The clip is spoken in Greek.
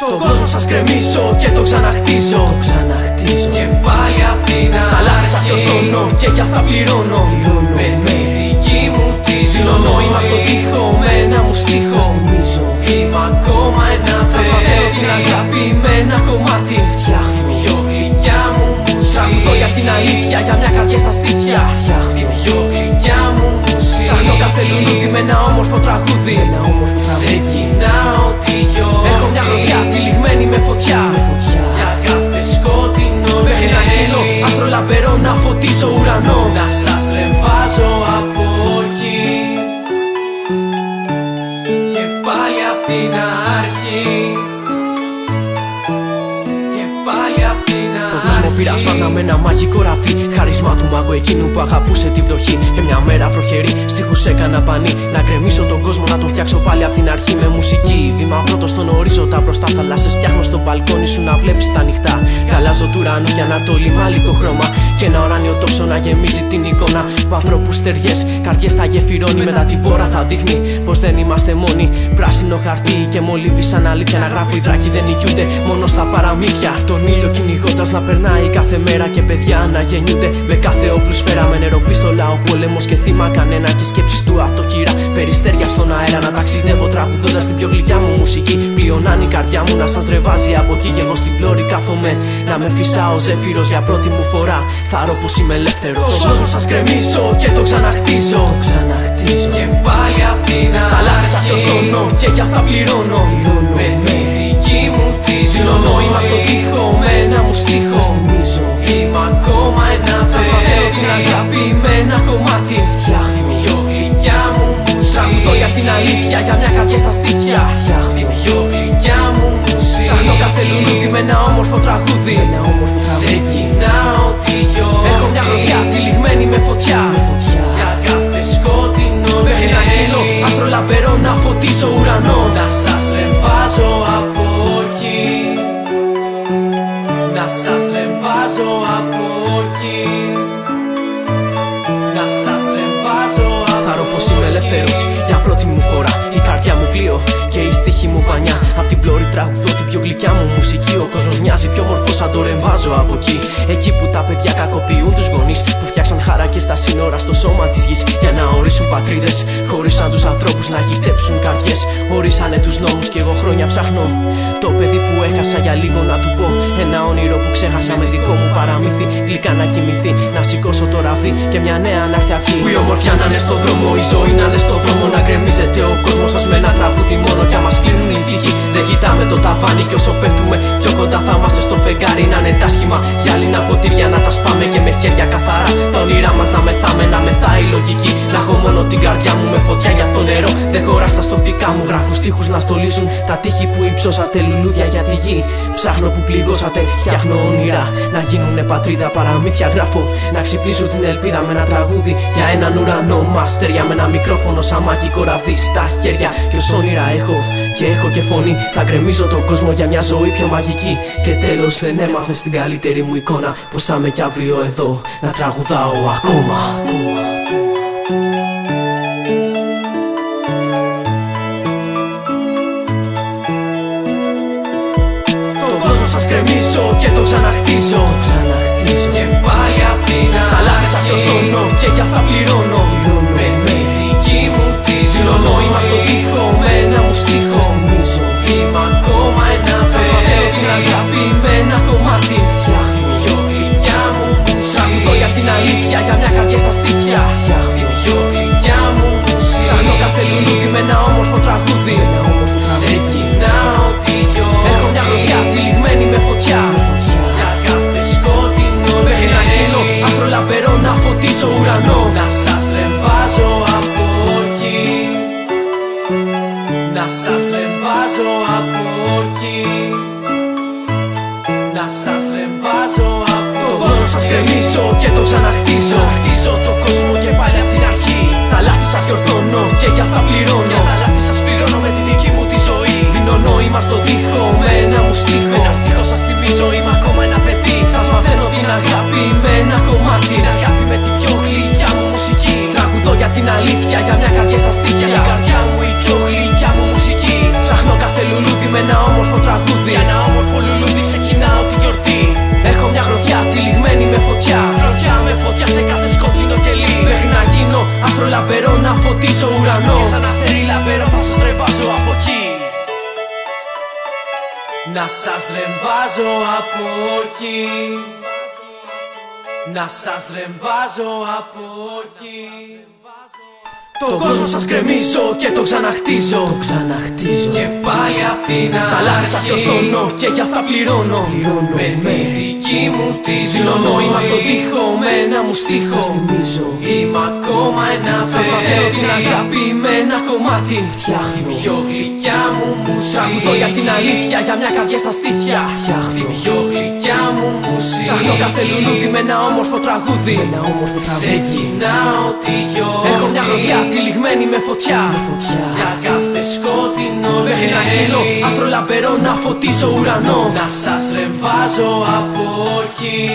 Τον κόσμο σας κρεμίσω και το ξαναχτίζω. Το ξαναχτίζω. Και πάλι απ' την αρχή Τα λάθη σας διορθώνω. Και για αυτά πληρώνω. Με τη δική μου τη ζωή Είμαι στο τοίχο με ένα μου στίχο. Σας θυμίζω. Είμαι ακόμα ένα Σας μαθαίνω την αγάπη με ένα κομμάτι Φτιάχνω Πιο γλυκιά μου μουσική. Τραγουδώ για την αλήθεια, για μια καρδιά στα στήθια. Φτιάχνω. Την πιο γλυκιά μου μουσική. Ψάχνω κάθε λουλούδι με ένα όμορφο τραγούδι. Ένα όμορφο Σε τραγούδι κοινάω τη γιορτή Έχω μια γροθιά τυλιγμένη με φωτιά. Με φωτιά Για κάθε σκότεινο Μέχρι να γίνω άστρο λαμπερό να φωτίζω ουρανό. Να σας Το κόσμο πειρασμάνα με ένα μαγικό ραφί Χαρισμά του μάγου εκείνου που αγαπούσε τη βδοχή Και μια μέρα βροχερή στίχους έκανα πανί. Να γκρεμίσω τον κόσμο να τον φτιάξω πάλι απ' την αρχή Με μουσική, βήμα πρώτος στον ορίζοντα Μπροστά θαλάσσες φτιάχνω στο μπαλκόνι σου να βλέπεις τα νυχτά. Καλάζω του ουρανού και ανατολή μάλικο χρώμα. Και ένα ουράνιο τόξο να γεμίζει την εικόνα Που ανθρώπους στεριές, καρδιές θα γεφυρώνει Μετά την πόρα θα δείχνει πως δεν είμαστε μόνοι. Πράσινο χαρτί και μολύβι σαν αλήθεια Να γράφω οι δράκοι δεν νικιούνται μόνο στα παραμύθια. Τον ήλιο κυνηγώντας να περνάει κάθε μέρα Και παιδιά να γεννιούνται. Με κάθε όπλους σφαίρα Με νεροπίστολα ο πόλεμος και θύμα. Κανένα Και σκέψεις του αυτοχείρα. Περιστέρια στον αέρα Να ταξιδεύω τραγουδώντας την πιο γλυκιά μου μουσική. Πλειονάνει η καρδιά μου να σας ρεβάζει από εκεί Και εγώ στην πλώρη κάθομαι. Να με φυσάω ζέφυρος για πρώτη μου φορά. Θάρω πως είμαι ελεύθερος. Τον κόσμο σας κρεμίσω και το ξαναχτίζω. Το ξαναχτίζω. Και πάλι απ' την Τα λάθη σας αρχή διορθώνω Και για αυτά πληρώνω. Πληρώνω. Με με τη δική μου τη Δηλώνω ζωή Είμαι στο τοίχο με ένα μου στίχο Σας θυμίζω. Είμαι ακόμα ένας Σας μαθαίνω την αγάπη με ένα κομμάτι Φτιάχνω Πιο γλυκιά μου μουσική. Τραγουδώ για την αλήθεια, για μια καρδιά στα στήθια. Φτιάχνω Την πιο γλυκιά μου μουσική. Ψάχνω κάθε λουλούδι με ένα όμορφο τραγούδι. Ένα όμορφο Σε τραγούδι κοινάω τη γιορτή Έχω μια γροθιά τυλιγμένη με φωτιά Με φωτιά σας ρεμβάζω από εκεί Να σας ρεμβάζω από Θαρώ πως είμαι ελεύθερος. Για πρώτη μου φορά Η καρδιά μου πλοίο και η στίχη μου πανιά. Απ' την πλώρη τραγουδώ την πιο γλυκιά μου μουσική. Ο κόσμος μοιάζει πιο μορφός σαν το ρεμβάζω από εκεί. Εκεί που τα παιδιά κακοποιούν τους γονείς Που φτιάξαν χαράκες στα σύνορα στο σώμα της γης Για να ορίσουν πατρίδες Χωρίσαν τους ανθρώπους να γητέψουν καρδιές. Ορίσανε τους νόμους και εγώ χρόνια ψάχνω. Το παιδί που έχασα για λίγο να του πω Ένα όνειρο που ξέχασα με δικό μου παραμύθι. Γλυκά να κοιμηθεί, να σηκώσω το ραβδί Και μια νέα να έρθει αυγή Που η ομορφιά να είναι στο δρόμο, η ζωή να είναι στο δρόμο Να γκρεμίζεται ο κόσμος σας με ένα τραγούδι μόνο Κι άμα κλείνουν οι τύχοι, δεν κοιτάμε το ταβάνι Κι όσο πέφτουμε, πιο κοντά θα είμαστε στο φεγγάρι Να είναι τα σχήμα, γυάλινα ποτήρια να τα σπάμε Και με χέρια καθαρά, την καρδιά μου Με φωτιά για αυτό νερό, δεν χωρά στα στοφτικά μου Γράφω στίχους να στολίζουν τα τείχη που υψώσατε Λουλούδια για τη γη, ψάχνω που πληγώσατε Φτιάχνω όνειρα, να γίνουνε πατρίδα Παραμύθια γράφω, να ξυπνήσω την ελπίδα Με ένα τραγούδι για έναν ουρανό Μαστέρια. Με ένα μικρόφωνο σαν μαγικό ραβδί στα χέρια. Και ως όνειρα έχω και έχω και φωνή. Θα γκρεμίζω τον κόσμο για μια ζωή πιο μαγική. Και τέλος δεν έμαθες την καλύτερη μου εικόνα Πως θα είμαι κι αύριο εδώ να τραγουδάω ακόμα ξαναχτίζω. Το ξαναχτίζω Και πάλι απ' την Τα λάθη Να σας ρεμβάζω από εκεί. Να σας ρεμβάζω από Τον κόσμο σας κρεμίσω και το ξαναχτίζω. Ξαναχτίζω τον κόσμο και πάλι απ' την αρχή Να σας ρεμβάζω από εκεί. Να σας ρεμβάζω από εκεί. Το κόσμο σας κρεμίζω και το ξαναχτίζω. Το ξαναχτίζω. Και πάλι απ' την αρχή Τα λάθη σας διορθώνω και για αυτά πληρώνω. Πληρώνω με τη δική μου τη ζωή νόημα στον τοίχο με ένα μου στίχο. Σας θυμίζω. Είμαι ακόμα ένα Σας μαθαίνω την αγάπη με ένα κομμάτι. Φτιάχνω. Την πιο γλυκιά μου μουσική. Τραγουδώ για την αλήθεια, για μια καρδιά στα στήθια. Φτιάχνω. Την πιο γλυκιά μου μουσική. Ψάχνω κάθε λουλούδι με ένα όμορφο τραγούδι. Με ένα όμορφο τραγούδι. Σε κοινάω τη γιορτή. Έχω μια γροθιά τυλιγμένη με φωτιά. Για κάθε σκότεινο Μέχρι να γίνω άστρο λαμπερό να φωτίσω ουρανό. Να σας ρεμβάζω από εκεί